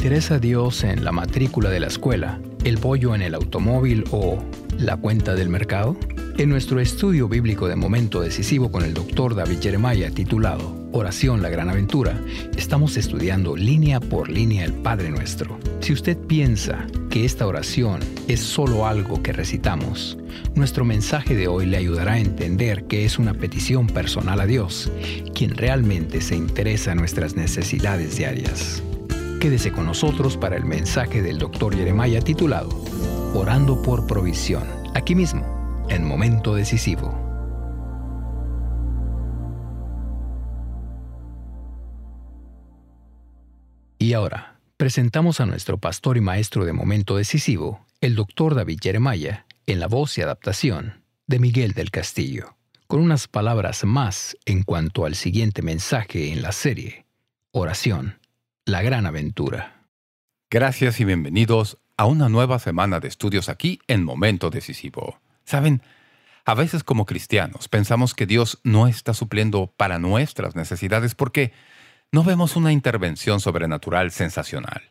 interesa Dios en la matrícula de la escuela, el bollo en el automóvil o la cuenta del mercado? En nuestro estudio bíblico de momento decisivo con el doctor David Jeremiah titulado Oración la Gran Aventura, estamos estudiando línea por línea el Padre Nuestro. Si usted piensa que esta oración es solo algo que recitamos, nuestro mensaje de hoy le ayudará a entender que es una petición personal a Dios, quien realmente se interesa en nuestras necesidades diarias. Quédese con nosotros para el mensaje del doctor Jeremiah titulado Orando por Provisión, aquí mismo en Momento Decisivo. Y ahora, presentamos a nuestro pastor y maestro de Momento Decisivo, el doctor David Jeremiah, en la voz y adaptación de Miguel del Castillo, con unas palabras más en cuanto al siguiente mensaje en la serie, Oración, la gran aventura. Gracias y bienvenidos a una nueva semana de estudios aquí en Momento Decisivo. Saben, a veces como cristianos pensamos que Dios no está supliendo para nuestras necesidades porque no vemos una intervención sobrenatural sensacional.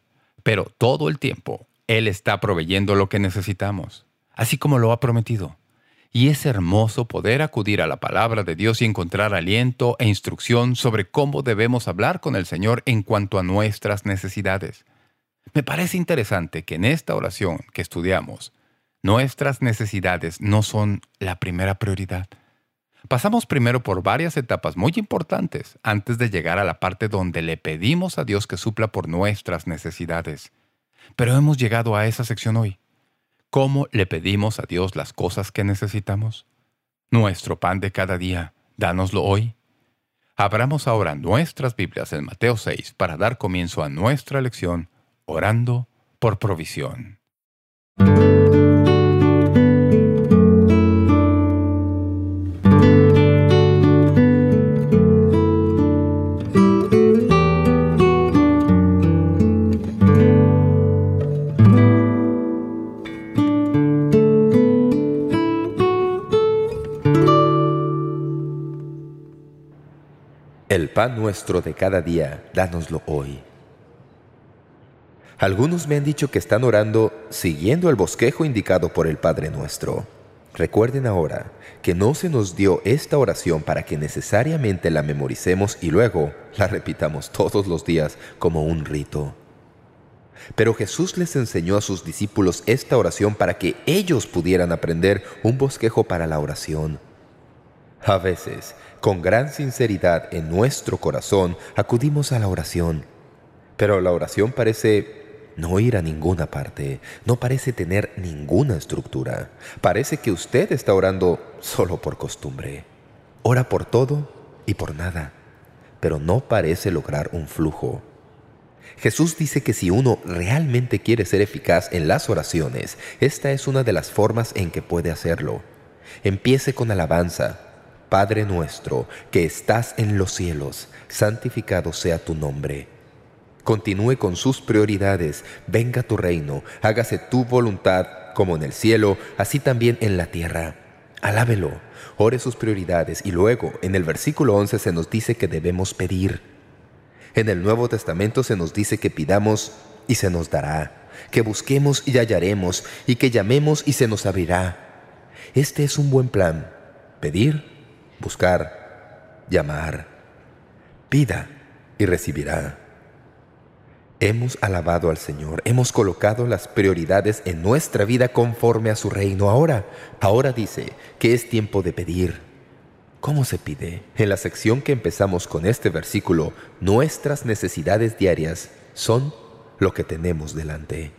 Pero todo el tiempo Él está proveyendo lo que necesitamos, así como lo ha prometido. Y es hermoso poder acudir a la palabra de Dios y encontrar aliento e instrucción sobre cómo debemos hablar con el Señor en cuanto a nuestras necesidades. Me parece interesante que en esta oración que estudiamos Nuestras necesidades no son la primera prioridad. Pasamos primero por varias etapas muy importantes antes de llegar a la parte donde le pedimos a Dios que supla por nuestras necesidades. Pero hemos llegado a esa sección hoy. ¿Cómo le pedimos a Dios las cosas que necesitamos? Nuestro pan de cada día, dánoslo hoy. Abramos ahora nuestras Biblias en Mateo 6 para dar comienzo a nuestra lección, orando por provisión. Nuestro de cada día, dánoslo hoy. Algunos me han dicho que están orando siguiendo el bosquejo indicado por el Padre Nuestro. Recuerden ahora que no se nos dio esta oración para que necesariamente la memoricemos y luego la repitamos todos los días como un rito. Pero Jesús les enseñó a sus discípulos esta oración para que ellos pudieran aprender un bosquejo para la oración. A veces, con gran sinceridad en nuestro corazón, acudimos a la oración. Pero la oración parece no ir a ninguna parte, no parece tener ninguna estructura. Parece que usted está orando solo por costumbre. Ora por todo y por nada, pero no parece lograr un flujo. Jesús dice que si uno realmente quiere ser eficaz en las oraciones, esta es una de las formas en que puede hacerlo. Empiece con alabanza, Padre nuestro, que estás en los cielos, santificado sea tu nombre. Continúe con sus prioridades. Venga tu reino, hágase tu voluntad, como en el cielo, así también en la tierra. Alábelo, ore sus prioridades y luego, en el versículo 11 se nos dice que debemos pedir. En el Nuevo Testamento se nos dice que pidamos y se nos dará, que busquemos y hallaremos, y que llamemos y se nos abrirá. Este es un buen plan, pedir buscar, llamar. Pida y recibirá. Hemos alabado al Señor, hemos colocado las prioridades en nuestra vida conforme a su reino. Ahora, ahora dice que es tiempo de pedir. ¿Cómo se pide? En la sección que empezamos con este versículo, nuestras necesidades diarias son lo que tenemos delante.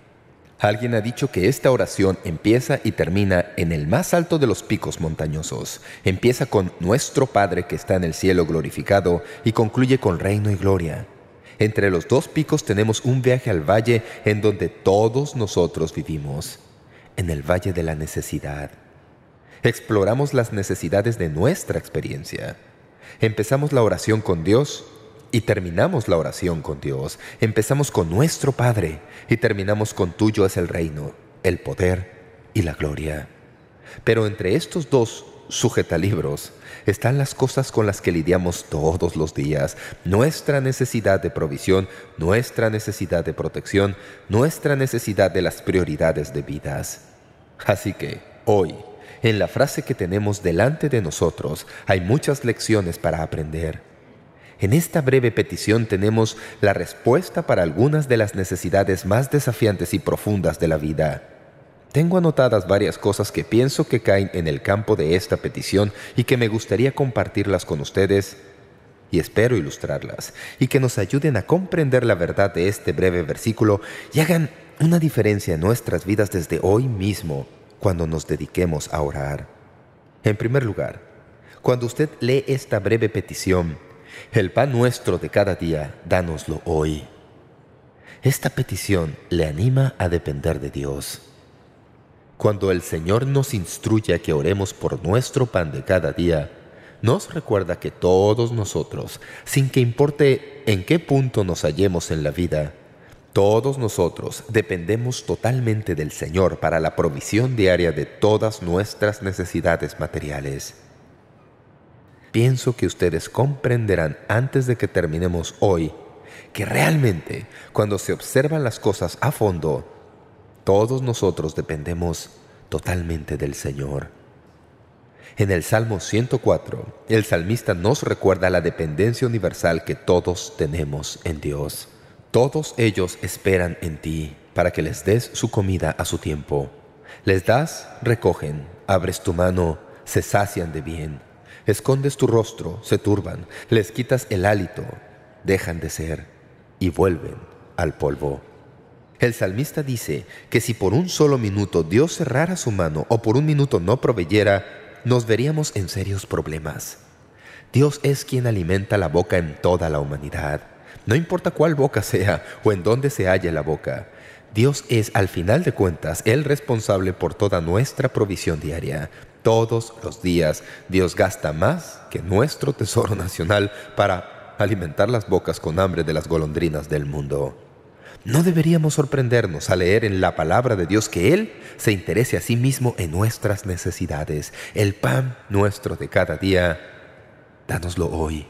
Alguien ha dicho que esta oración empieza y termina en el más alto de los picos montañosos. Empieza con Nuestro Padre que está en el cielo glorificado y concluye con reino y gloria. Entre los dos picos tenemos un viaje al valle en donde todos nosotros vivimos, en el valle de la necesidad. Exploramos las necesidades de nuestra experiencia. Empezamos la oración con Dios y terminamos la oración con Dios. Empezamos con nuestro Padre y terminamos con tuyo es el reino, el poder y la gloria. Pero entre estos dos sujetalibros están las cosas con las que lidiamos todos los días, nuestra necesidad de provisión, nuestra necesidad de protección, nuestra necesidad de las prioridades de vidas. Así que, hoy, en la frase que tenemos delante de nosotros, hay muchas lecciones para aprender. En esta breve petición tenemos la respuesta para algunas de las necesidades más desafiantes y profundas de la vida. Tengo anotadas varias cosas que pienso que caen en el campo de esta petición y que me gustaría compartirlas con ustedes y espero ilustrarlas, y que nos ayuden a comprender la verdad de este breve versículo y hagan una diferencia en nuestras vidas desde hoy mismo cuando nos dediquemos a orar. En primer lugar, cuando usted lee esta breve petición, el pan nuestro de cada día, dánoslo hoy. Esta petición le anima a depender de Dios. Cuando el Señor nos instruye a que oremos por nuestro pan de cada día, nos recuerda que todos nosotros, sin que importe en qué punto nos hallemos en la vida, todos nosotros dependemos totalmente del Señor para la provisión diaria de todas nuestras necesidades materiales. Pienso que ustedes comprenderán antes de que terminemos hoy que realmente, cuando se observan las cosas a fondo, todos nosotros dependemos totalmente del Señor. En el Salmo 104, el salmista nos recuerda la dependencia universal que todos tenemos en Dios. Todos ellos esperan en ti para que les des su comida a su tiempo. Les das, recogen, abres tu mano, se sacian de bien. Escondes tu rostro, se turban, les quitas el hálito, dejan de ser y vuelven al polvo. El salmista dice que si por un solo minuto Dios cerrara su mano o por un minuto no proveyera, nos veríamos en serios problemas. Dios es quien alimenta la boca en toda la humanidad. No importa cuál boca sea o en dónde se halle la boca. Dios es, al final de cuentas, el responsable por toda nuestra provisión diaria. Todos los días Dios gasta más que nuestro tesoro nacional para alimentar las bocas con hambre de las golondrinas del mundo. No deberíamos sorprendernos al leer en la palabra de Dios que Él se interese a sí mismo en nuestras necesidades. El pan nuestro de cada día, dánoslo hoy.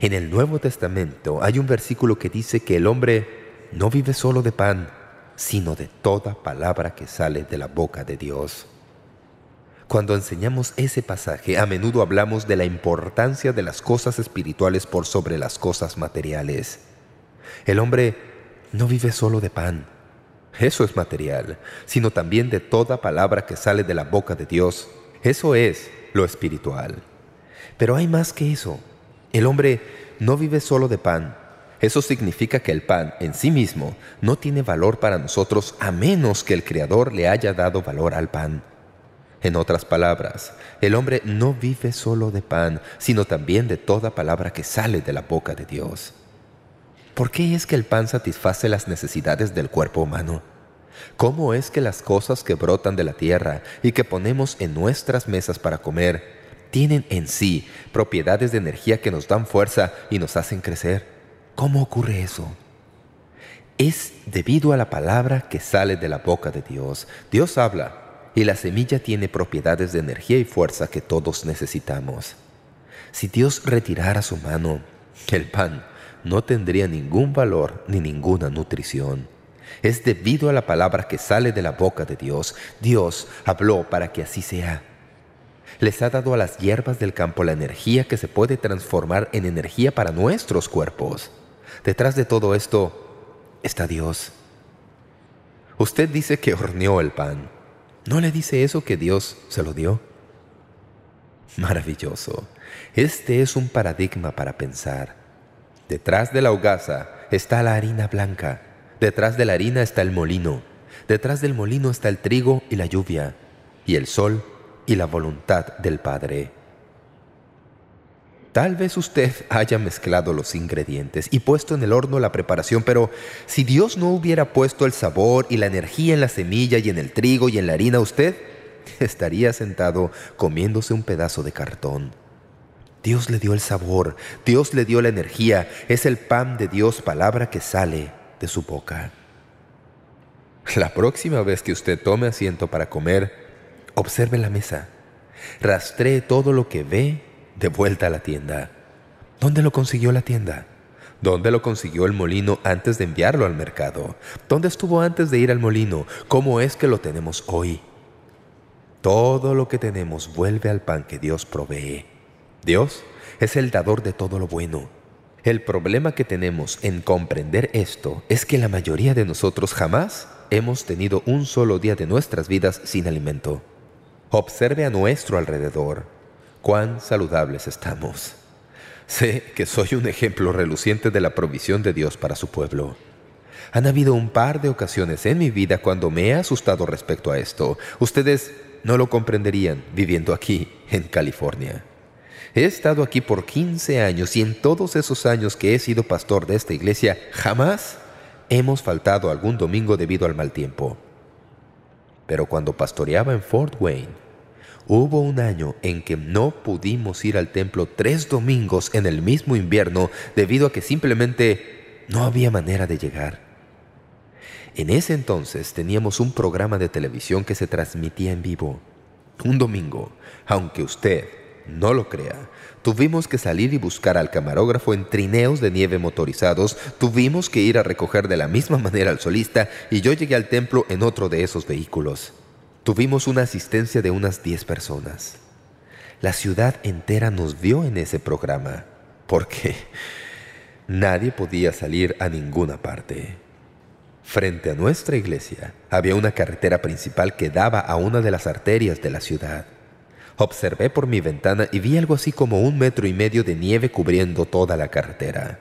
En el Nuevo Testamento hay un versículo que dice que el hombre no vive solo de pan, sino de toda palabra que sale de la boca de Dios. Cuando enseñamos ese pasaje, a menudo hablamos de la importancia de las cosas espirituales por sobre las cosas materiales. El hombre no vive solo de pan, eso es material, sino también de toda palabra que sale de la boca de Dios. Eso es lo espiritual. Pero hay más que eso. El hombre no vive solo de pan. Eso significa que el pan en sí mismo no tiene valor para nosotros a menos que el Creador le haya dado valor al pan. En otras palabras, el hombre no vive solo de pan, sino también de toda palabra que sale de la boca de Dios. ¿Por qué es que el pan satisface las necesidades del cuerpo humano? ¿Cómo es que las cosas que brotan de la tierra y que ponemos en nuestras mesas para comer tienen en sí propiedades de energía que nos dan fuerza y nos hacen crecer? ¿Cómo ocurre eso? Es debido a la palabra que sale de la boca de Dios. Dios habla y la semilla tiene propiedades de energía y fuerza que todos necesitamos. Si Dios retirara su mano, el pan no tendría ningún valor ni ninguna nutrición. Es debido a la palabra que sale de la boca de Dios. Dios habló para que así sea. Les ha dado a las hierbas del campo la energía que se puede transformar en energía para nuestros cuerpos. Detrás de todo esto está Dios. Usted dice que horneó el pan. ¿No le dice eso que Dios se lo dio? Maravilloso. Este es un paradigma para pensar. Detrás de la hogaza está la harina blanca. Detrás de la harina está el molino. Detrás del molino está el trigo y la lluvia, y el sol y la voluntad del Padre. Tal vez usted haya mezclado los ingredientes y puesto en el horno la preparación, pero si Dios no hubiera puesto el sabor y la energía en la semilla y en el trigo y en la harina, usted estaría sentado comiéndose un pedazo de cartón. Dios le dio el sabor, Dios le dio la energía, es el pan de Dios, palabra que sale de su boca. La próxima vez que usted tome asiento para comer, Observe la mesa. Rastree todo lo que ve de vuelta a la tienda. ¿Dónde lo consiguió la tienda? ¿Dónde lo consiguió el molino antes de enviarlo al mercado? ¿Dónde estuvo antes de ir al molino? ¿Cómo es que lo tenemos hoy? Todo lo que tenemos vuelve al pan que Dios provee. Dios es el dador de todo lo bueno. El problema que tenemos en comprender esto es que la mayoría de nosotros jamás hemos tenido un solo día de nuestras vidas sin alimento. Observe a nuestro alrededor cuán saludables estamos. Sé que soy un ejemplo reluciente de la provisión de Dios para su pueblo. Han habido un par de ocasiones en mi vida cuando me he asustado respecto a esto. Ustedes no lo comprenderían viviendo aquí, en California. He estado aquí por 15 años y en todos esos años que he sido pastor de esta iglesia, jamás hemos faltado algún domingo debido al mal tiempo. Pero cuando pastoreaba en Fort Wayne, Hubo un año en que no pudimos ir al templo tres domingos en el mismo invierno debido a que simplemente no había manera de llegar. En ese entonces teníamos un programa de televisión que se transmitía en vivo. Un domingo, aunque usted no lo crea, tuvimos que salir y buscar al camarógrafo en trineos de nieve motorizados, tuvimos que ir a recoger de la misma manera al solista y yo llegué al templo en otro de esos vehículos. Tuvimos una asistencia de unas 10 personas. La ciudad entera nos vio en ese programa, porque nadie podía salir a ninguna parte. Frente a nuestra iglesia había una carretera principal que daba a una de las arterias de la ciudad. Observé por mi ventana y vi algo así como un metro y medio de nieve cubriendo toda la carretera.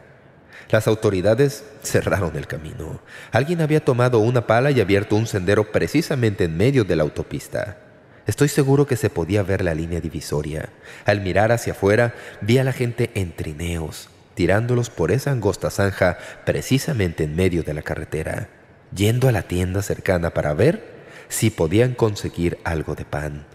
Las autoridades cerraron el camino. Alguien había tomado una pala y abierto un sendero precisamente en medio de la autopista. Estoy seguro que se podía ver la línea divisoria. Al mirar hacia afuera, vi a la gente en trineos, tirándolos por esa angosta zanja precisamente en medio de la carretera, yendo a la tienda cercana para ver si podían conseguir algo de pan.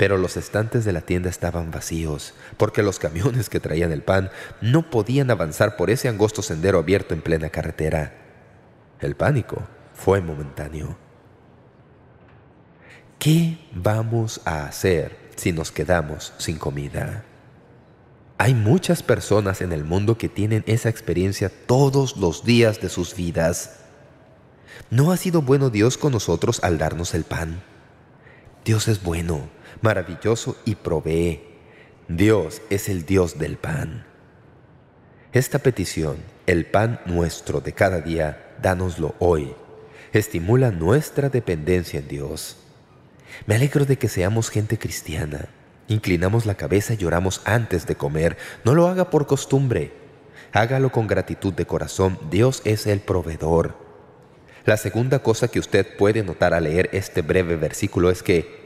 Pero los estantes de la tienda estaban vacíos, porque los camiones que traían el pan no podían avanzar por ese angosto sendero abierto en plena carretera. El pánico fue momentáneo. ¿Qué vamos a hacer si nos quedamos sin comida? Hay muchas personas en el mundo que tienen esa experiencia todos los días de sus vidas. ¿No ha sido bueno Dios con nosotros al darnos el pan? Dios es bueno maravilloso y provee. Dios es el Dios del pan. Esta petición, el pan nuestro de cada día, dánoslo hoy, estimula nuestra dependencia en Dios. Me alegro de que seamos gente cristiana. Inclinamos la cabeza y lloramos antes de comer. No lo haga por costumbre. Hágalo con gratitud de corazón. Dios es el proveedor. La segunda cosa que usted puede notar al leer este breve versículo es que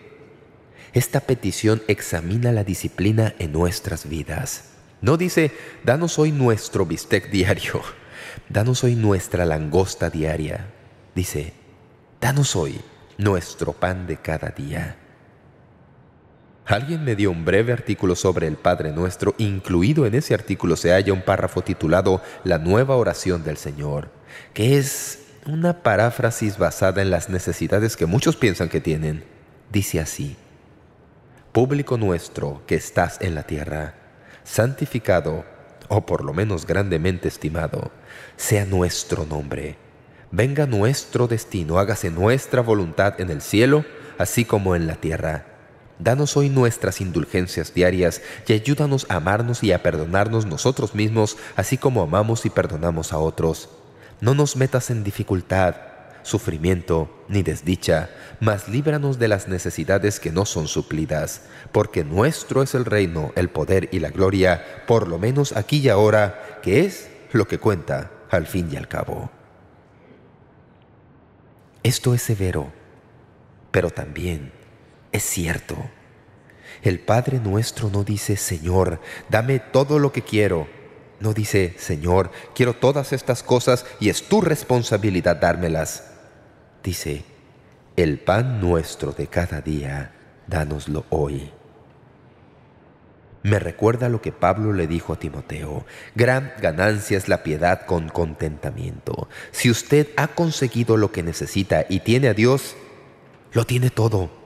esta petición examina la disciplina en nuestras vidas. No dice, danos hoy nuestro bistec diario, danos hoy nuestra langosta diaria. Dice, danos hoy nuestro pan de cada día. Alguien me dio un breve artículo sobre el Padre Nuestro. Incluido en ese artículo se halla un párrafo titulado La nueva oración del Señor, que es una paráfrasis basada en las necesidades que muchos piensan que tienen. Dice así, público nuestro que estás en la tierra, santificado, o por lo menos grandemente estimado, sea nuestro nombre. Venga nuestro destino, hágase nuestra voluntad en el cielo, así como en la tierra. Danos hoy nuestras indulgencias diarias y ayúdanos a amarnos y a perdonarnos nosotros mismos, así como amamos y perdonamos a otros. No nos metas en dificultad, sufrimiento ni desdicha, mas líbranos de las necesidades que no son suplidas, porque nuestro es el reino, el poder y la gloria, por lo menos aquí y ahora, que es lo que cuenta al fin y al cabo. Esto es severo, pero también es cierto. El Padre nuestro no dice, Señor, dame todo lo que quiero. No dice, Señor, quiero todas estas cosas y es tu responsabilidad dármelas dice, el pan nuestro de cada día, dánoslo hoy. Me recuerda lo que Pablo le dijo a Timoteo, gran ganancia es la piedad con contentamiento. Si usted ha conseguido lo que necesita y tiene a Dios, lo tiene todo.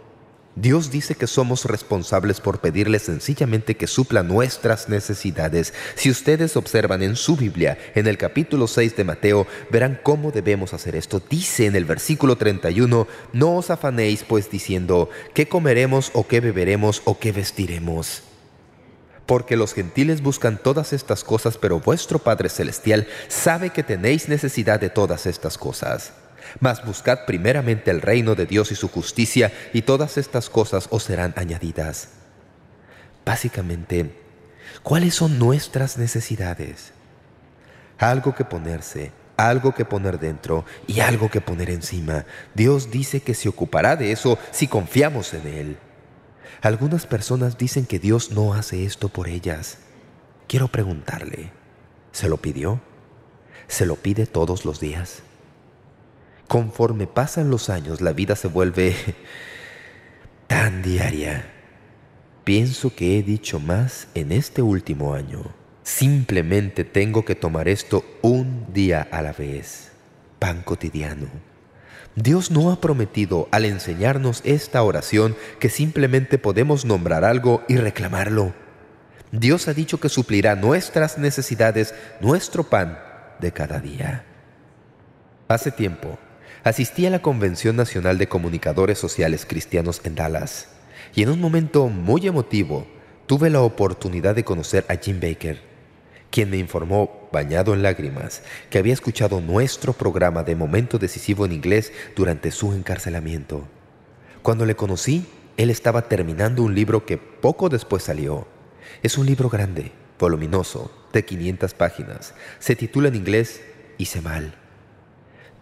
Dios dice que somos responsables por pedirle sencillamente que supla nuestras necesidades. Si ustedes observan en su Biblia, en el capítulo 6 de Mateo, verán cómo debemos hacer esto. Dice en el versículo 31, «No os afanéis pues diciendo, ¿qué comeremos o qué beberemos o qué vestiremos?» Porque los gentiles buscan todas estas cosas, pero vuestro Padre Celestial sabe que tenéis necesidad de todas estas cosas. Mas buscad primeramente el reino de Dios y su justicia, y todas estas cosas os serán añadidas. Básicamente, ¿cuáles son nuestras necesidades? Algo que ponerse, algo que poner dentro y algo que poner encima. Dios dice que se ocupará de eso si confiamos en Él. Algunas personas dicen que Dios no hace esto por ellas. Quiero preguntarle, ¿se lo pidió? ¿Se lo pide todos los días? Conforme pasan los años, la vida se vuelve tan diaria. Pienso que he dicho más en este último año. Simplemente tengo que tomar esto un día a la vez. Pan cotidiano. Dios no ha prometido al enseñarnos esta oración que simplemente podemos nombrar algo y reclamarlo. Dios ha dicho que suplirá nuestras necesidades, nuestro pan de cada día. Hace tiempo, Asistí a la Convención Nacional de Comunicadores Sociales Cristianos en Dallas y en un momento muy emotivo tuve la oportunidad de conocer a Jim Baker, quien me informó, bañado en lágrimas, que había escuchado nuestro programa de Momento Decisivo en inglés durante su encarcelamiento. Cuando le conocí, él estaba terminando un libro que poco después salió. Es un libro grande, voluminoso, de 500 páginas. Se titula en inglés Hice mal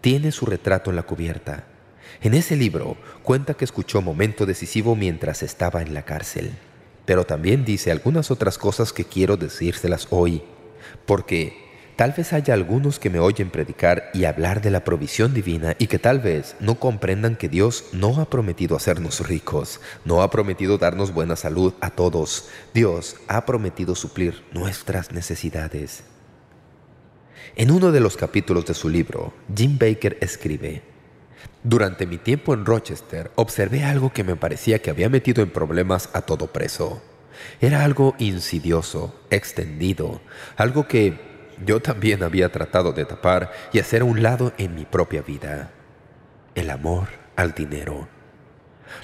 tiene su retrato en la cubierta. En ese libro cuenta que escuchó momento decisivo mientras estaba en la cárcel. Pero también dice algunas otras cosas que quiero decírselas hoy, porque tal vez haya algunos que me oyen predicar y hablar de la provisión divina y que tal vez no comprendan que Dios no ha prometido hacernos ricos, no ha prometido darnos buena salud a todos. Dios ha prometido suplir nuestras necesidades. En uno de los capítulos de su libro, Jim Baker escribe, «Durante mi tiempo en Rochester observé algo que me parecía que había metido en problemas a todo preso. Era algo insidioso, extendido, algo que yo también había tratado de tapar y hacer a un lado en mi propia vida. El amor al dinero.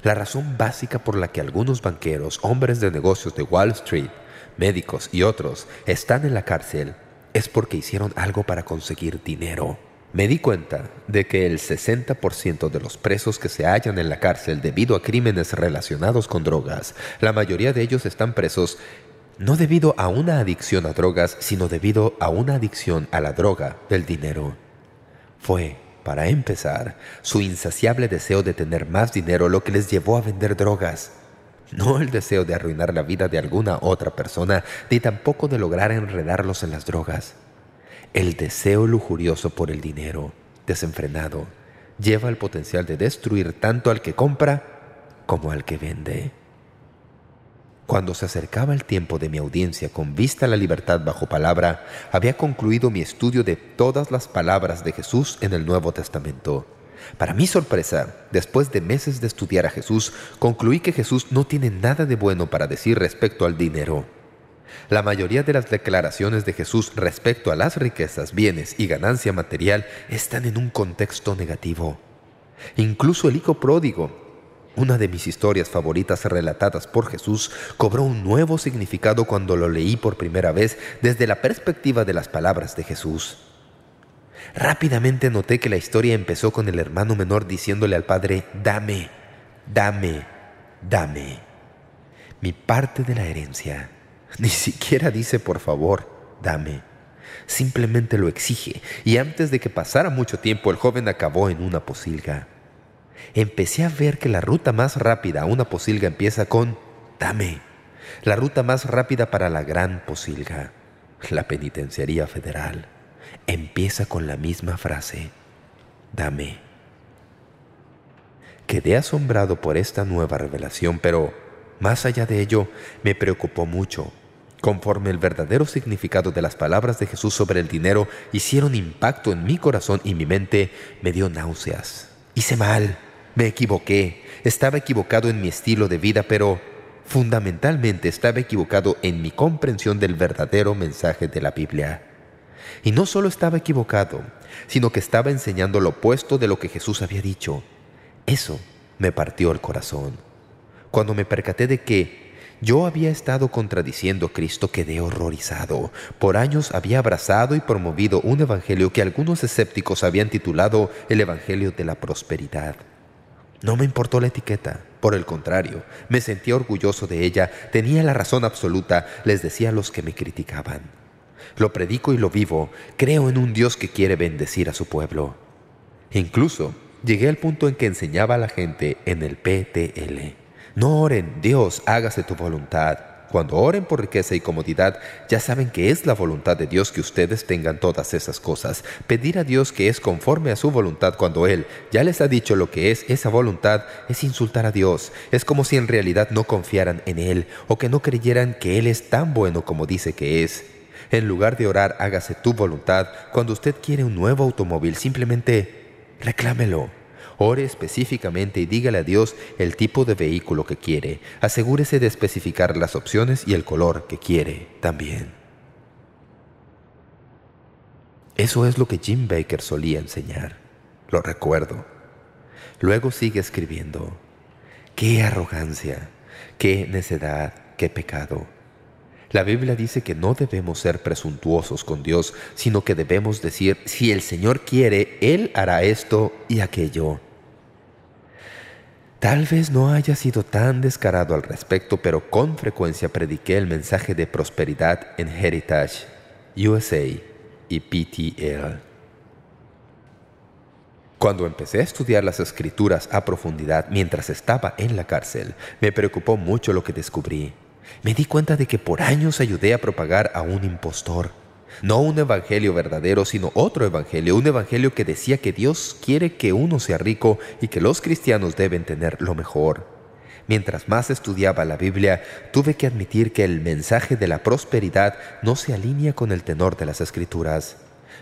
La razón básica por la que algunos banqueros, hombres de negocios de Wall Street, médicos y otros están en la cárcel es porque hicieron algo para conseguir dinero. Me di cuenta de que el 60% de los presos que se hallan en la cárcel debido a crímenes relacionados con drogas, la mayoría de ellos están presos no debido a una adicción a drogas, sino debido a una adicción a la droga del dinero. Fue, para empezar, su insaciable deseo de tener más dinero lo que les llevó a vender drogas no el deseo de arruinar la vida de alguna otra persona, ni tampoco de lograr enredarlos en las drogas. El deseo lujurioso por el dinero, desenfrenado, lleva el potencial de destruir tanto al que compra como al que vende. Cuando se acercaba el tiempo de mi audiencia con vista a la libertad bajo palabra, había concluido mi estudio de todas las palabras de Jesús en el Nuevo Testamento. Para mi sorpresa, después de meses de estudiar a Jesús, concluí que Jesús no tiene nada de bueno para decir respecto al dinero. La mayoría de las declaraciones de Jesús respecto a las riquezas, bienes y ganancia material están en un contexto negativo. Incluso el hijo pródigo, una de mis historias favoritas relatadas por Jesús, cobró un nuevo significado cuando lo leí por primera vez desde la perspectiva de las palabras de Jesús. Rápidamente noté que la historia empezó con el hermano menor diciéndole al padre, «Dame, dame, dame». Mi parte de la herencia. Ni siquiera dice «por favor, dame». Simplemente lo exige, y antes de que pasara mucho tiempo el joven acabó en una posilga. Empecé a ver que la ruta más rápida a una posilga empieza con «dame». La ruta más rápida para la gran posilga, la penitenciaría federal empieza con la misma frase, «Dame». Quedé asombrado por esta nueva revelación, pero más allá de ello me preocupó mucho. Conforme el verdadero significado de las palabras de Jesús sobre el dinero hicieron impacto en mi corazón y mi mente, me dio náuseas. Hice mal, Me equivoqué, estaba equivocado en mi estilo de vida, pero fundamentalmente estaba equivocado en mi comprensión del verdadero mensaje de la Biblia. Y no solo estaba equivocado, sino que estaba enseñando lo opuesto de lo que Jesús había dicho. Eso me partió el corazón. Cuando me percaté de que yo había estado contradiciendo a Cristo, quedé horrorizado. Por años había abrazado y promovido un evangelio que algunos escépticos habían titulado el Evangelio de la Prosperidad. No me importó la etiqueta. Por el contrario, me sentía orgulloso de ella. Tenía la razón absoluta, les decía a los que me criticaban. Lo predico y lo vivo. Creo en un Dios que quiere bendecir a su pueblo. Incluso llegué al punto en que enseñaba a la gente en el PTL. No oren, Dios, hágase tu voluntad. Cuando oren por riqueza y comodidad, ya saben que es la voluntad de Dios que ustedes tengan todas esas cosas. Pedir a Dios que es conforme a su voluntad cuando Él ya les ha dicho lo que es esa voluntad es insultar a Dios. Es como si en realidad no confiaran en Él o que no creyeran que Él es tan bueno como dice que es. En lugar de orar, hágase tu voluntad. Cuando usted quiere un nuevo automóvil, simplemente reclámelo. Ore específicamente y dígale a Dios el tipo de vehículo que quiere. Asegúrese de especificar las opciones y el color que quiere también. Eso es lo que Jim Baker solía enseñar. Lo recuerdo. Luego sigue escribiendo. ¡Qué arrogancia! ¡Qué necedad! ¡Qué pecado! La Biblia dice que no debemos ser presuntuosos con Dios, sino que debemos decir, si el Señor quiere, Él hará esto y aquello. Tal vez no haya sido tan descarado al respecto, pero con frecuencia prediqué el mensaje de prosperidad en Heritage, USA y PTL. Cuando empecé a estudiar las Escrituras a profundidad mientras estaba en la cárcel, me preocupó mucho lo que descubrí. Me di cuenta de que por años ayudé a propagar a un impostor. No un evangelio verdadero, sino otro evangelio, un evangelio que decía que Dios quiere que uno sea rico y que los cristianos deben tener lo mejor. Mientras más estudiaba la Biblia, tuve que admitir que el mensaje de la prosperidad no se alinea con el tenor de las Escrituras.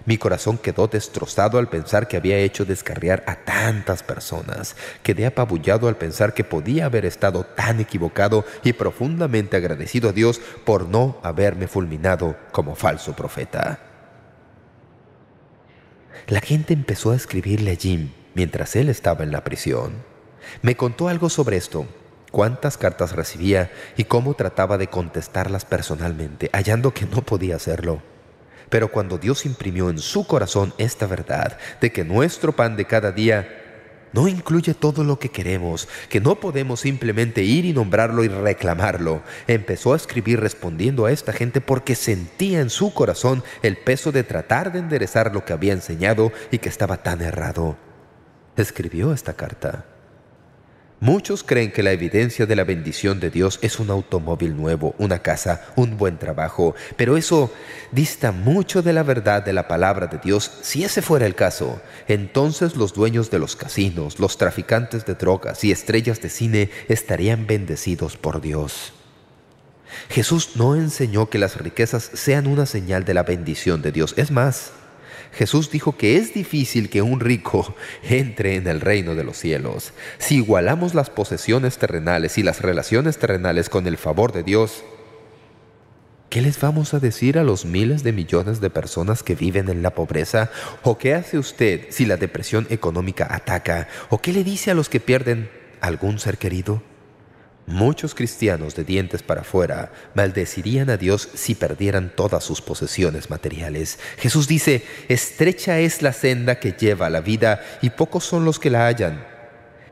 Mi corazón quedó destrozado al pensar que había hecho descarriar a tantas personas. Quedé apabullado al pensar que podía haber estado tan equivocado y profundamente agradecido a Dios por no haberme fulminado como falso profeta. La gente empezó a escribirle a Jim mientras él estaba en la prisión. Me contó algo sobre esto, cuántas cartas recibía y cómo trataba de contestarlas personalmente, hallando que no podía hacerlo. Pero cuando Dios imprimió en su corazón esta verdad de que nuestro pan de cada día no incluye todo lo que queremos, que no podemos simplemente ir y nombrarlo y reclamarlo. Empezó a escribir respondiendo a esta gente porque sentía en su corazón el peso de tratar de enderezar lo que había enseñado y que estaba tan errado. Escribió esta carta. Muchos creen que la evidencia de la bendición de Dios es un automóvil nuevo, una casa, un buen trabajo, pero eso dista mucho de la verdad de la palabra de Dios. Si ese fuera el caso, entonces los dueños de los casinos, los traficantes de drogas y estrellas de cine estarían bendecidos por Dios. Jesús no enseñó que las riquezas sean una señal de la bendición de Dios. Es más, Jesús dijo que es difícil que un rico entre en el reino de los cielos. Si igualamos las posesiones terrenales y las relaciones terrenales con el favor de Dios, ¿Qué les vamos a decir a los miles de millones de personas que viven en la pobreza? ¿O qué hace usted si la depresión económica ataca? ¿O qué le dice a los que pierden algún ser querido? Muchos cristianos de dientes para afuera maldecirían a Dios si perdieran todas sus posesiones materiales. Jesús dice, estrecha es la senda que lleva a la vida y pocos son los que la hallan.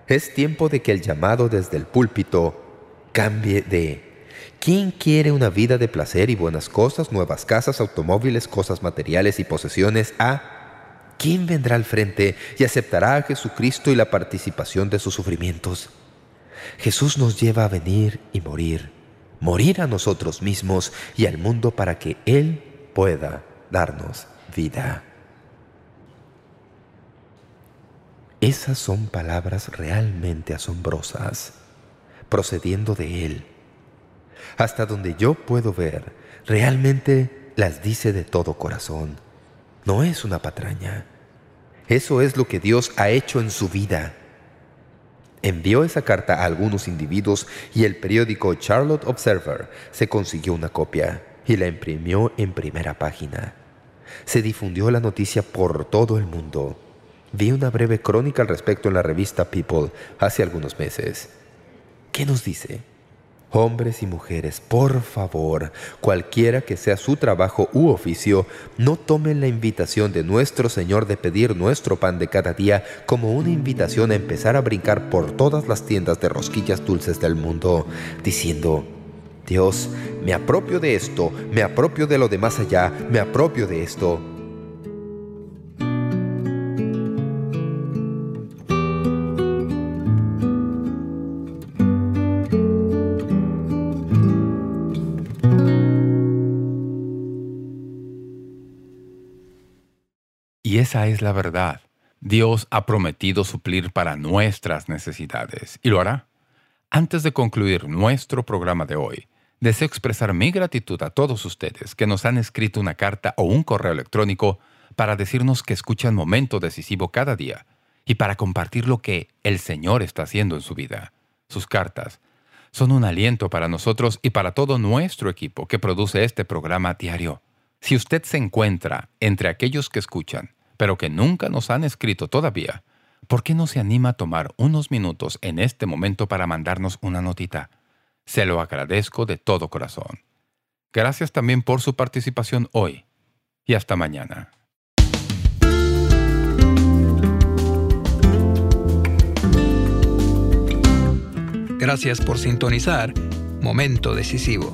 Es tiempo de que el llamado desde el púlpito cambie de ¿Quién quiere una vida de placer y buenas cosas, nuevas casas, automóviles, cosas materiales y posesiones? a ¿Quién vendrá al frente y aceptará a Jesucristo y la participación de sus sufrimientos? Jesús nos lleva a venir y morir, morir a nosotros mismos y al mundo para que Él pueda darnos vida. Esas son palabras realmente asombrosas, procediendo de Él. Hasta donde yo puedo ver, realmente las dice de todo corazón. No es una patraña. Eso es lo que Dios ha hecho en su vida. Envió esa carta a algunos individuos y el periódico Charlotte Observer se consiguió una copia y la imprimió en primera página. Se difundió la noticia por todo el mundo. Vi una breve crónica al respecto en la revista People hace algunos meses. ¿Qué nos dice? Hombres y mujeres, por favor, cualquiera que sea su trabajo u oficio, no tomen la invitación de nuestro Señor de pedir nuestro pan de cada día como una invitación a empezar a brincar por todas las tiendas de rosquillas dulces del mundo, diciendo, Dios, me apropio de esto, me apropio de lo de más allá, me apropio de esto. Y esa es la verdad. Dios ha prometido suplir para nuestras necesidades, y lo hará. Antes de concluir nuestro programa de hoy, deseo expresar mi gratitud a todos ustedes que nos han escrito una carta o un correo electrónico para decirnos que escuchan Momento Decisivo cada día y para compartir lo que el Señor está haciendo en su vida. Sus cartas son un aliento para nosotros y para todo nuestro equipo que produce este programa diario. Si usted se encuentra entre aquellos que escuchan pero que nunca nos han escrito todavía, ¿por qué no se anima a tomar unos minutos en este momento para mandarnos una notita? Se lo agradezco de todo corazón. Gracias también por su participación hoy y hasta mañana. Gracias por sintonizar Momento Decisivo.